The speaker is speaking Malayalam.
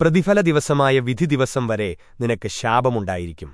പ്രതിഫല ദിവസമായ വിധി ദിവസം വരെ നിനക്ക് ശാപമുണ്ടായിരിക്കും.